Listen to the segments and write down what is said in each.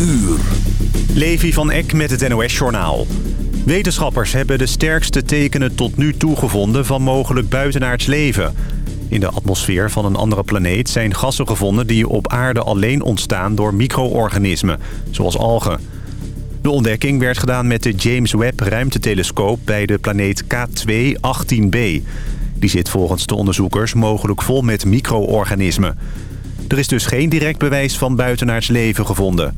uur. Levi van Eck met het NOS-journaal. Wetenschappers hebben de sterkste tekenen tot nu toe gevonden van mogelijk buitenaards leven. In de atmosfeer van een andere planeet zijn gassen gevonden die op aarde alleen ontstaan door micro-organismen, zoals algen. De ontdekking werd gedaan met de James Webb ruimtetelescoop bij de planeet K2-18b. Die zit volgens de onderzoekers mogelijk vol met micro-organismen. Er is dus geen direct bewijs van buitenaards leven gevonden.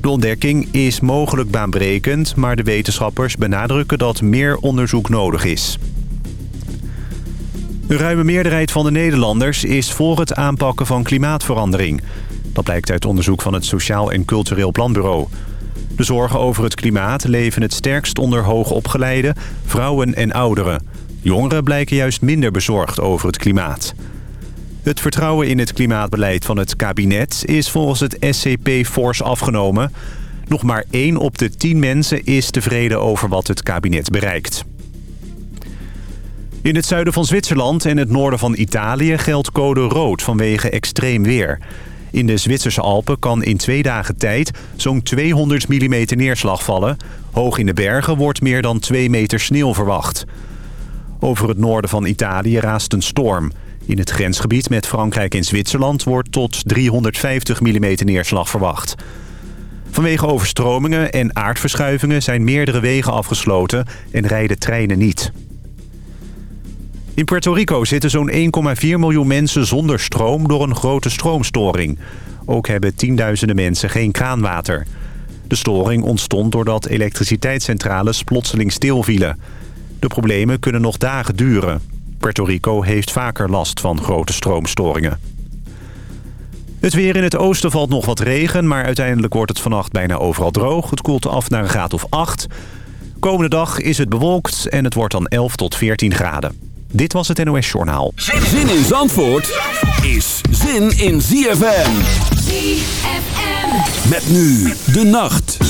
De ontdekking is mogelijk baanbrekend, maar de wetenschappers benadrukken dat meer onderzoek nodig is. Een ruime meerderheid van de Nederlanders is voor het aanpakken van klimaatverandering. Dat blijkt uit onderzoek van het Sociaal en Cultureel Planbureau. De zorgen over het klimaat leven het sterkst onder hoogopgeleide, vrouwen en ouderen. Jongeren blijken juist minder bezorgd over het klimaat. Het vertrouwen in het klimaatbeleid van het kabinet is volgens het SCP fors afgenomen. Nog maar 1 op de 10 mensen is tevreden over wat het kabinet bereikt. In het zuiden van Zwitserland en het noorden van Italië geldt code rood vanwege extreem weer. In de Zwitserse Alpen kan in twee dagen tijd zo'n 200 mm neerslag vallen. Hoog in de bergen wordt meer dan 2 meter sneeuw verwacht. Over het noorden van Italië raast een storm. In het grensgebied met Frankrijk en Zwitserland wordt tot 350 mm neerslag verwacht. Vanwege overstromingen en aardverschuivingen zijn meerdere wegen afgesloten en rijden treinen niet. In Puerto Rico zitten zo'n 1,4 miljoen mensen zonder stroom door een grote stroomstoring. Ook hebben tienduizenden mensen geen kraanwater. De storing ontstond doordat elektriciteitscentrales plotseling stilvielen. De problemen kunnen nog dagen duren. Puerto Rico heeft vaker last van grote stroomstoringen. Het weer in het oosten valt nog wat regen, maar uiteindelijk wordt het vannacht bijna overal droog. Het koelt af naar een graad of 8. Komende dag is het bewolkt en het wordt dan 11 tot 14 graden. Dit was het NOS Journaal. Zin in Zandvoort is zin in ZFM. ZFM. Met nu de nacht.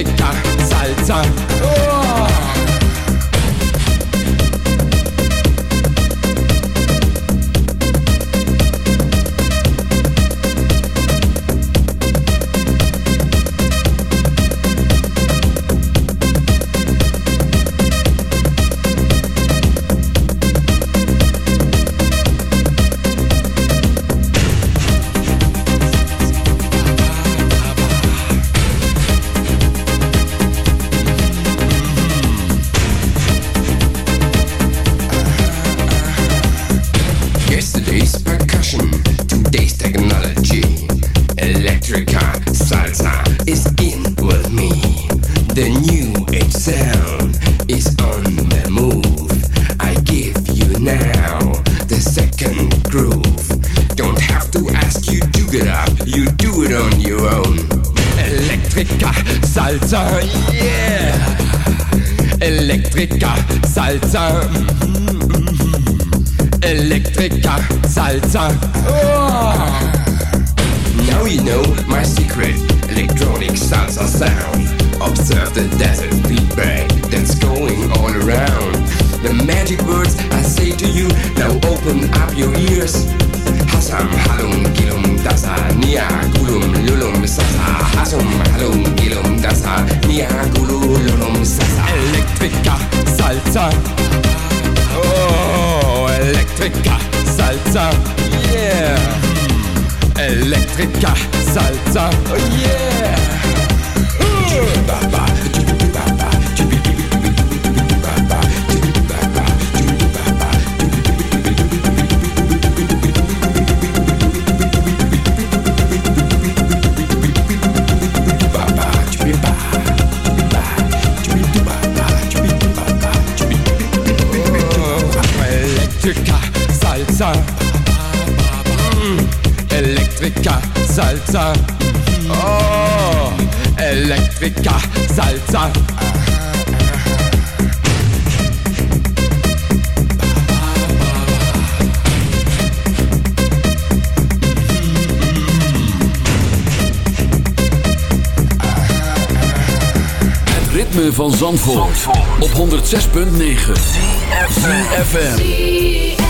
lecker Salsa. Oh. Salsa. Oh, Elektrika Salsa. ritme van Zandvoort, Zandvoort. op 106.9 CFM.